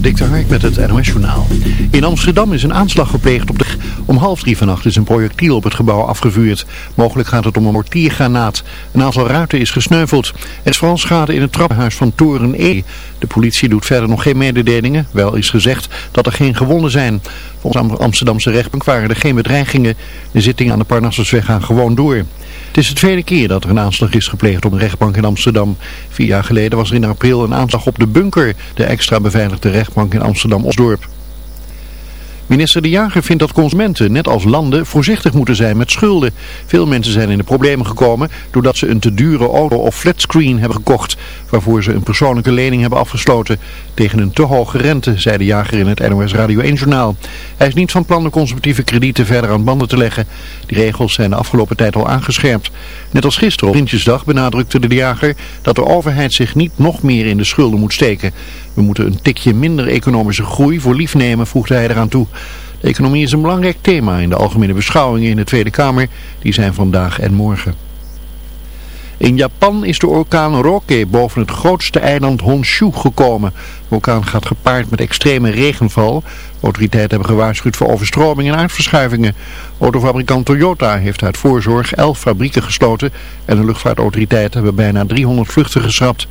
Dikter Hark met het NOS Journaal. In Amsterdam is een aanslag gepleegd op de... Om half drie vannacht is een projectiel op het gebouw afgevuurd. Mogelijk gaat het om een mortiergranaat. Een aantal ruiten is gesneuveld. Er is vooral schade in het trappenhuis van Toren E. De politie doet verder nog geen mededelingen. Wel is gezegd dat er geen gewonden zijn. Volgens Amsterdamse rechtbank waren er geen bedreigingen. De zittingen aan de Parnassusweg gaan gewoon door. Het is de tweede keer dat er een aanslag is gepleegd op een rechtbank in Amsterdam. Vier jaar geleden was er in april een aanslag op de bunker, de extra beveiligde rechtbank in Amsterdam-Osdorp. Minister De Jager vindt dat consumenten, net als landen, voorzichtig moeten zijn met schulden. Veel mensen zijn in de problemen gekomen doordat ze een te dure auto of flatscreen hebben gekocht, waarvoor ze een persoonlijke lening hebben afgesloten. Tegen een te hoge rente, zei De Jager in het NOS Radio 1 journaal. Hij is niet van plan de conservatieve kredieten verder aan banden te leggen. Die regels zijn de afgelopen tijd al aangescherpt. Net als gisteren op Prinsjesdag benadrukte De Jager dat de overheid zich niet nog meer in de schulden moet steken. We moeten een tikje minder economische groei voor lief nemen, voegde hij eraan toe. De economie is een belangrijk thema in de algemene beschouwingen in de Tweede Kamer. Die zijn vandaag en morgen. In Japan is de orkaan Roke boven het grootste eiland Honshu gekomen. De orkaan gaat gepaard met extreme regenval. Autoriteiten hebben gewaarschuwd voor overstromingen en aardverschuivingen. Autofabrikant Toyota heeft uit voorzorg 11 fabrieken gesloten en de luchtvaartautoriteiten hebben bijna 300 vluchten geschrapt.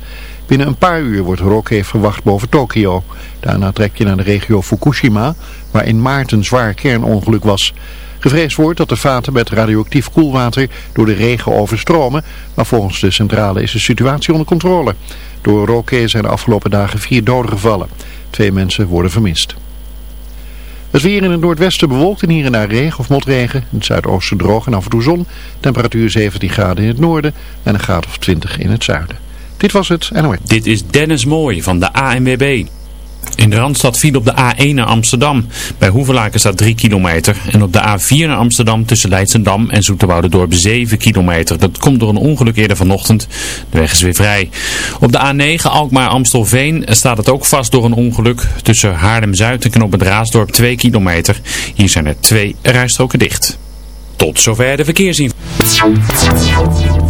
Binnen een paar uur wordt Roke verwacht boven Tokio. Daarna trek je naar de regio Fukushima, waar in maart een zwaar kernongeluk was. Gevreesd wordt dat de vaten met radioactief koelwater door de regen overstromen, maar volgens de centrale is de situatie onder controle. Door Roke zijn de afgelopen dagen vier doden gevallen. Twee mensen worden vermist. Het weer in het noordwesten bewolkt en hier en daar regen of motregen. In het zuidoosten droog en af en toe zon. Temperatuur 17 graden in het noorden en een graad of 20 in het zuiden. Dit was het NOS. Dit is Dennis Mooij van de ANWB. In de Randstad viel op de A1 naar Amsterdam. Bij Hoevelaken staat 3 kilometer. En op de A4 naar Amsterdam tussen Leidsendam en Zoeterwoudendorp 7 kilometer. Dat komt door een ongeluk eerder vanochtend. De weg is weer vrij. Op de A9 Alkmaar-Amstelveen staat het ook vast door een ongeluk. Tussen Haarlem-Zuid en Knoop het Raasdorp 2 kilometer. Hier zijn er twee rijstroken dicht. Tot zover de verkeersinformatie.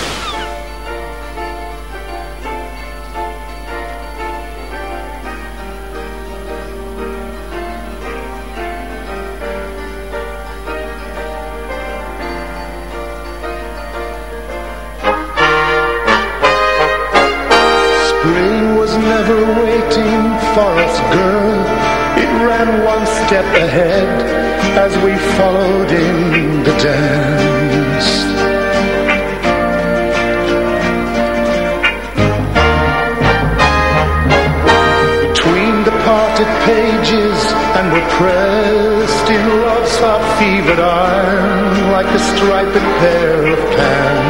step ahead as we followed in the dance. Between the parted pages and we pressed in love's hot fevered iron like a striped pair of pants.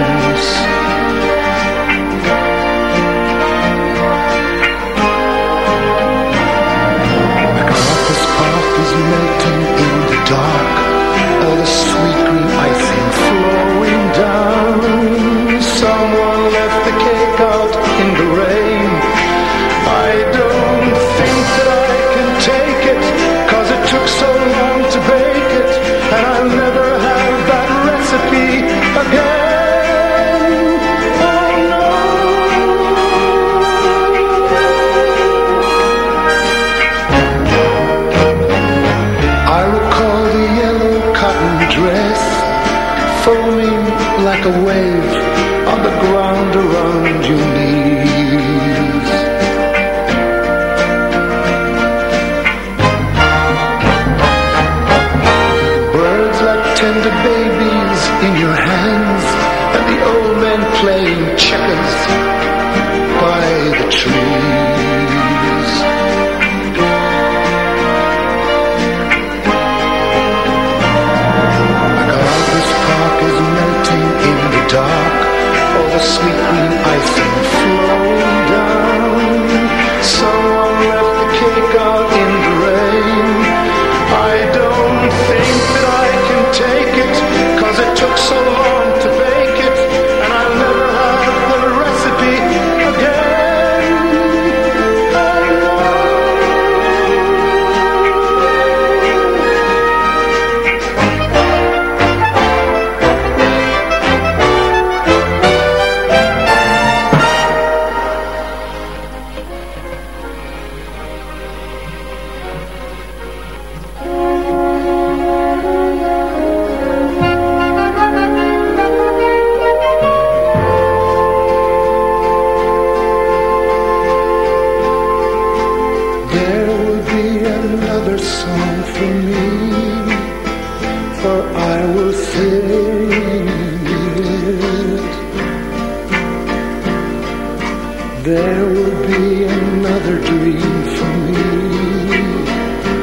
There will be another dream for me.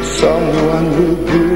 Someone will be.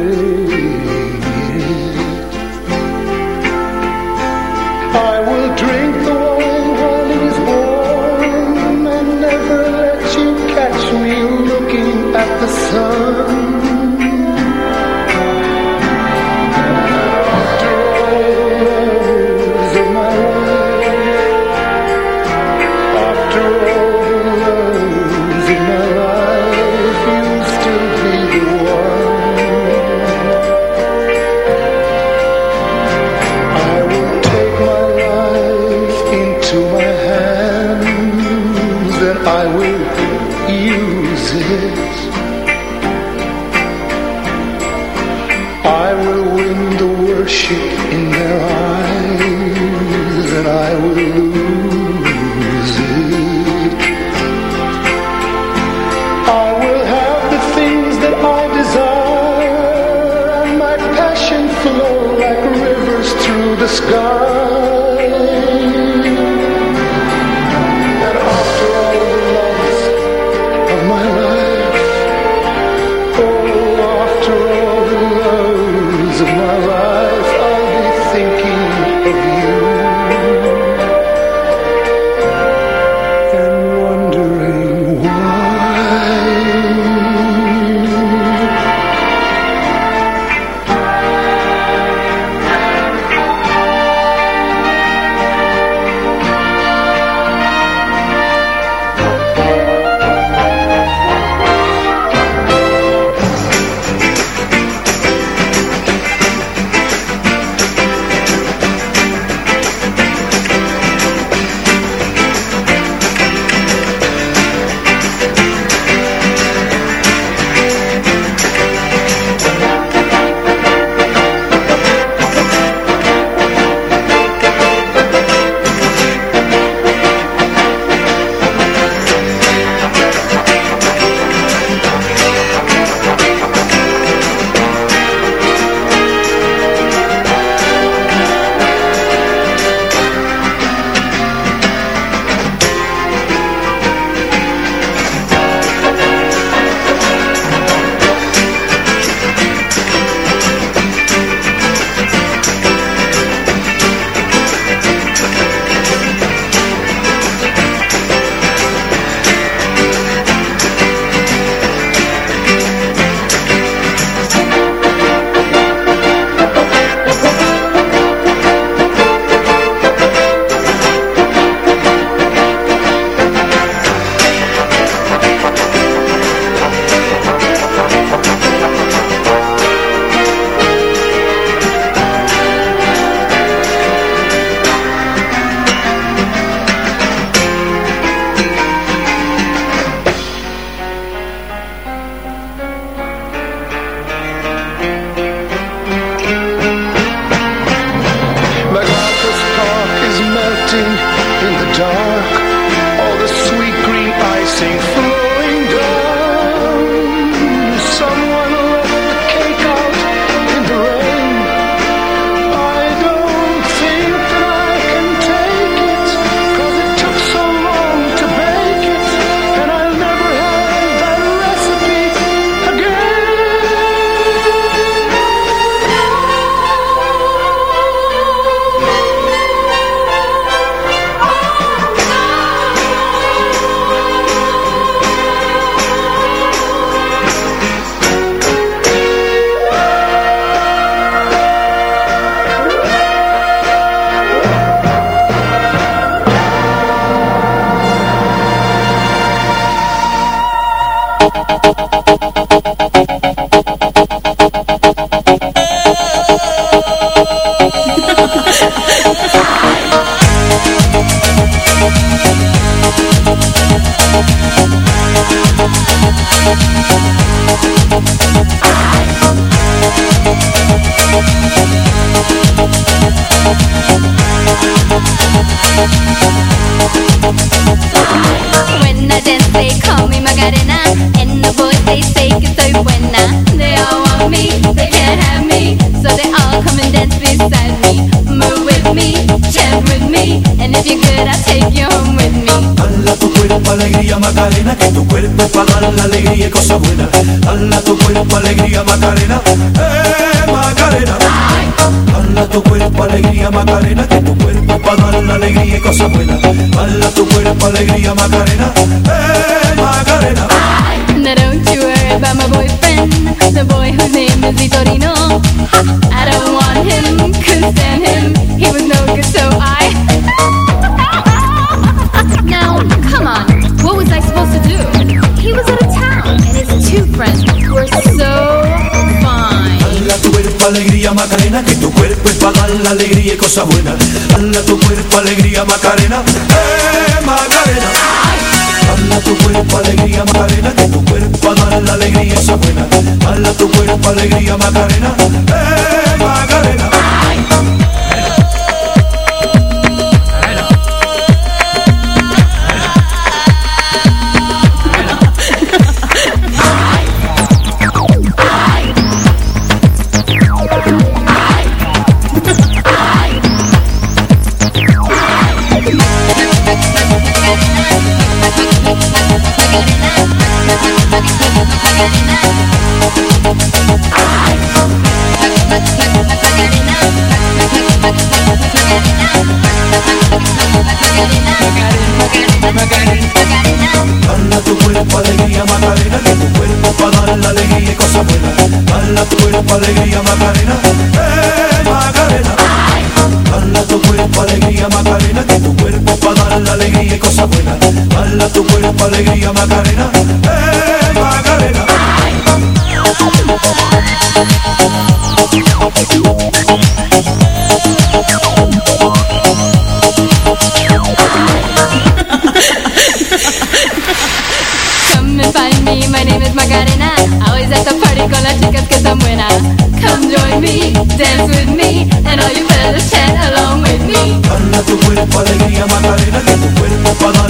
Para dar la alegría y cosas buenas. Dala tu cuerpo alegría Macarena, eh Macarena. Dala tu cuerpo alegría Macarena, que tu cuerpo dar la alegría y cosas buenas. Dala tu cuerpo alegría Macarena, eh dar la alegría y cosas buenas. Dala tu cuerpo alegría Macarena, eh Macarena. Come and find me, my name is Macarena. Always at the party con las chicas que están buenas. Come join me, dance with me, and all you fellas chant along with me. Dala tu cuerpo alegría Macarena,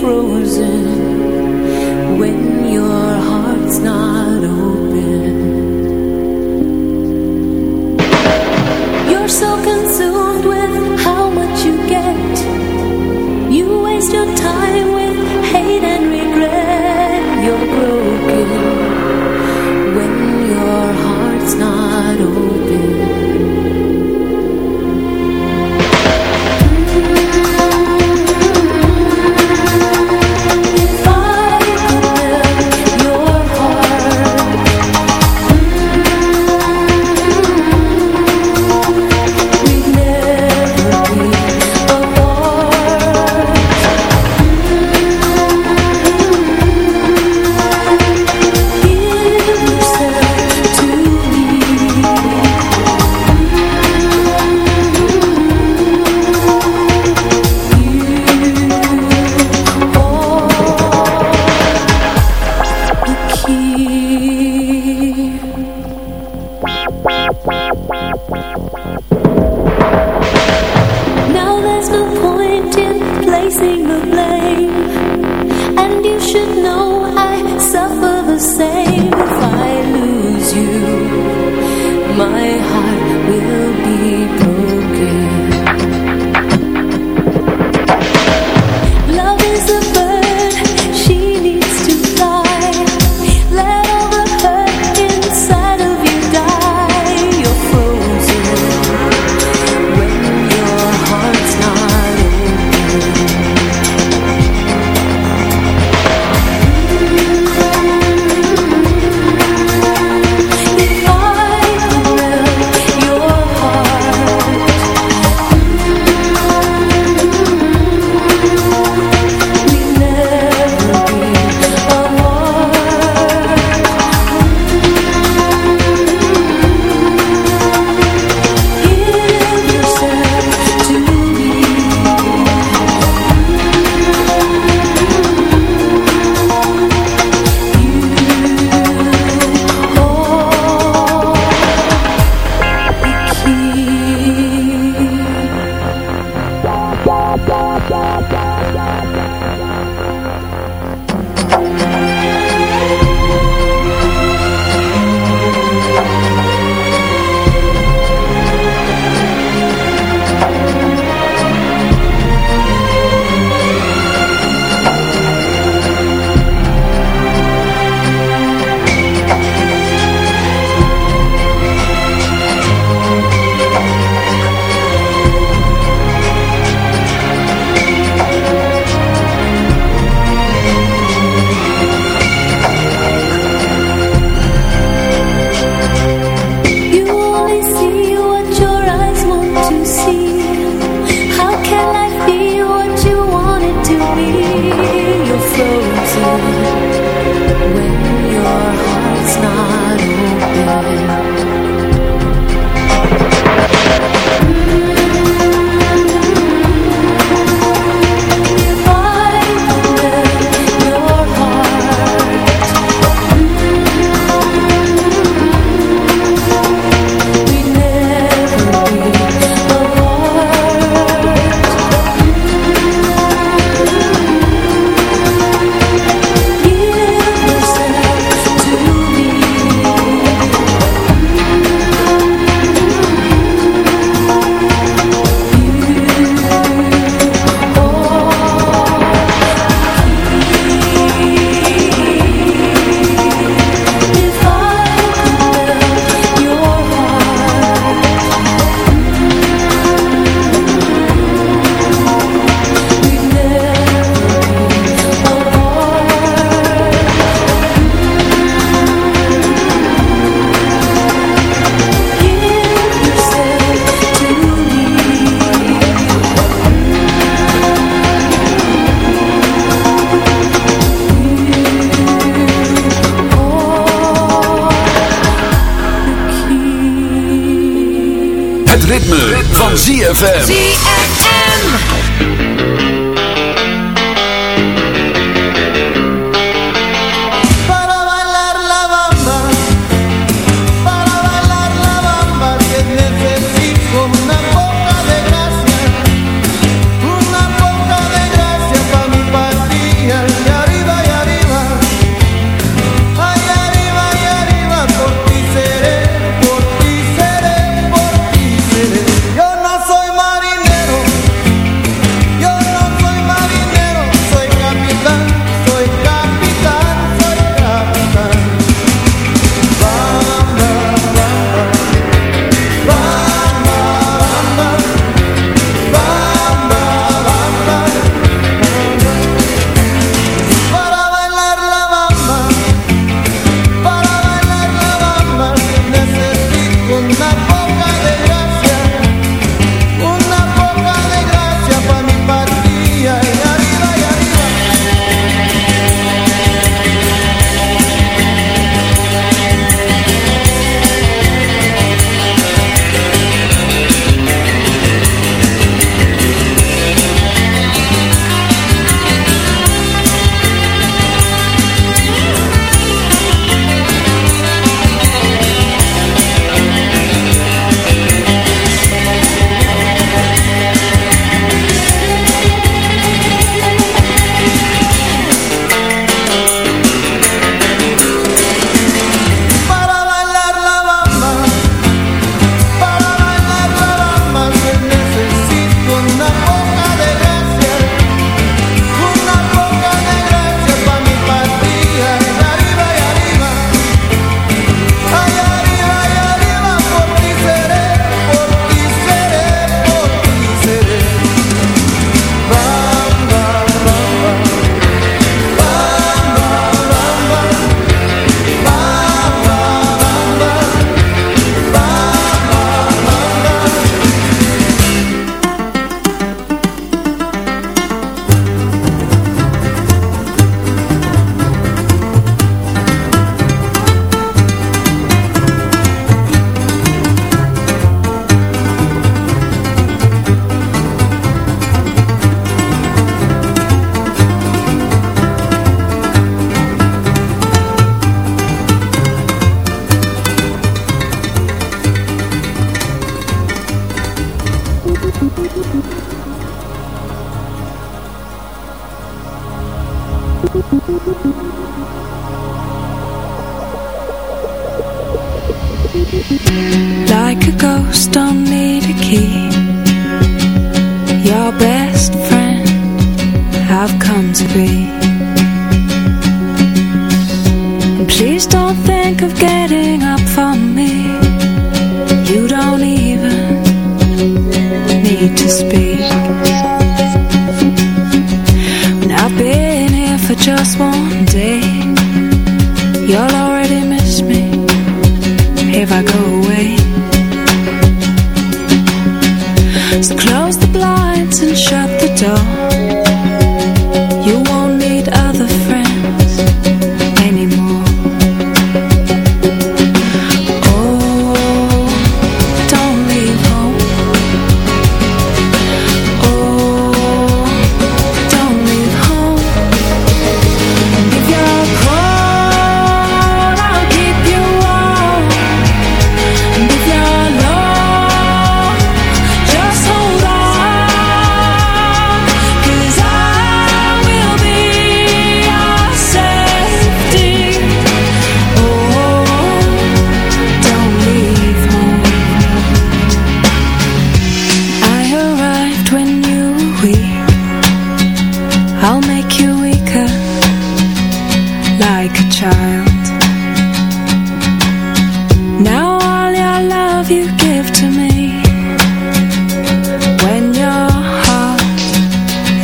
Frozen when your heart's not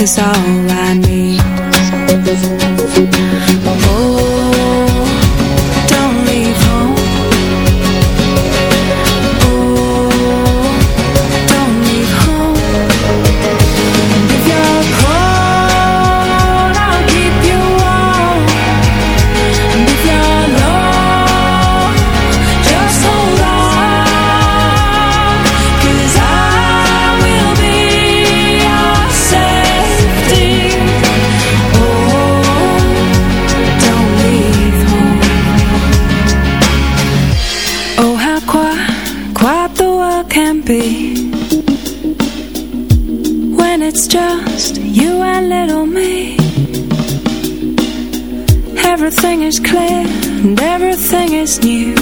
is all I need. Oh. everything is clear and everything is new.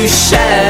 you.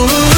Ooh.